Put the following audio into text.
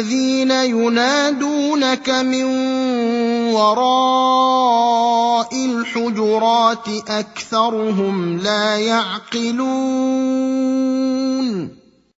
الذين ينادونك من وراء الحجرات أكثرهم لا يعقلون